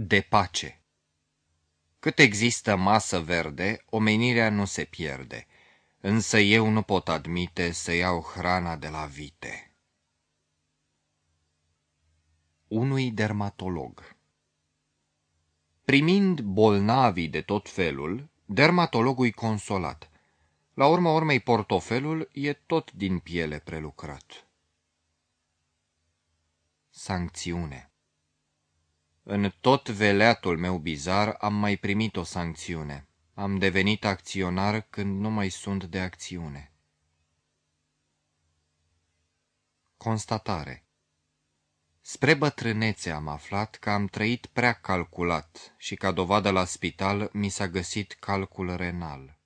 De pace Cât există masă verde, omenirea nu se pierde, însă eu nu pot admite să iau hrana de la vite. Unui dermatolog Primind bolnavii de tot felul, dermatologul i consolat. La urma urmei, portofelul e tot din piele prelucrat. Sancțiune în tot veleatul meu bizar am mai primit o sancțiune. Am devenit acționar când nu mai sunt de acțiune. Constatare Spre bătrânețe am aflat că am trăit prea calculat și ca dovadă la spital mi s-a găsit calcul renal.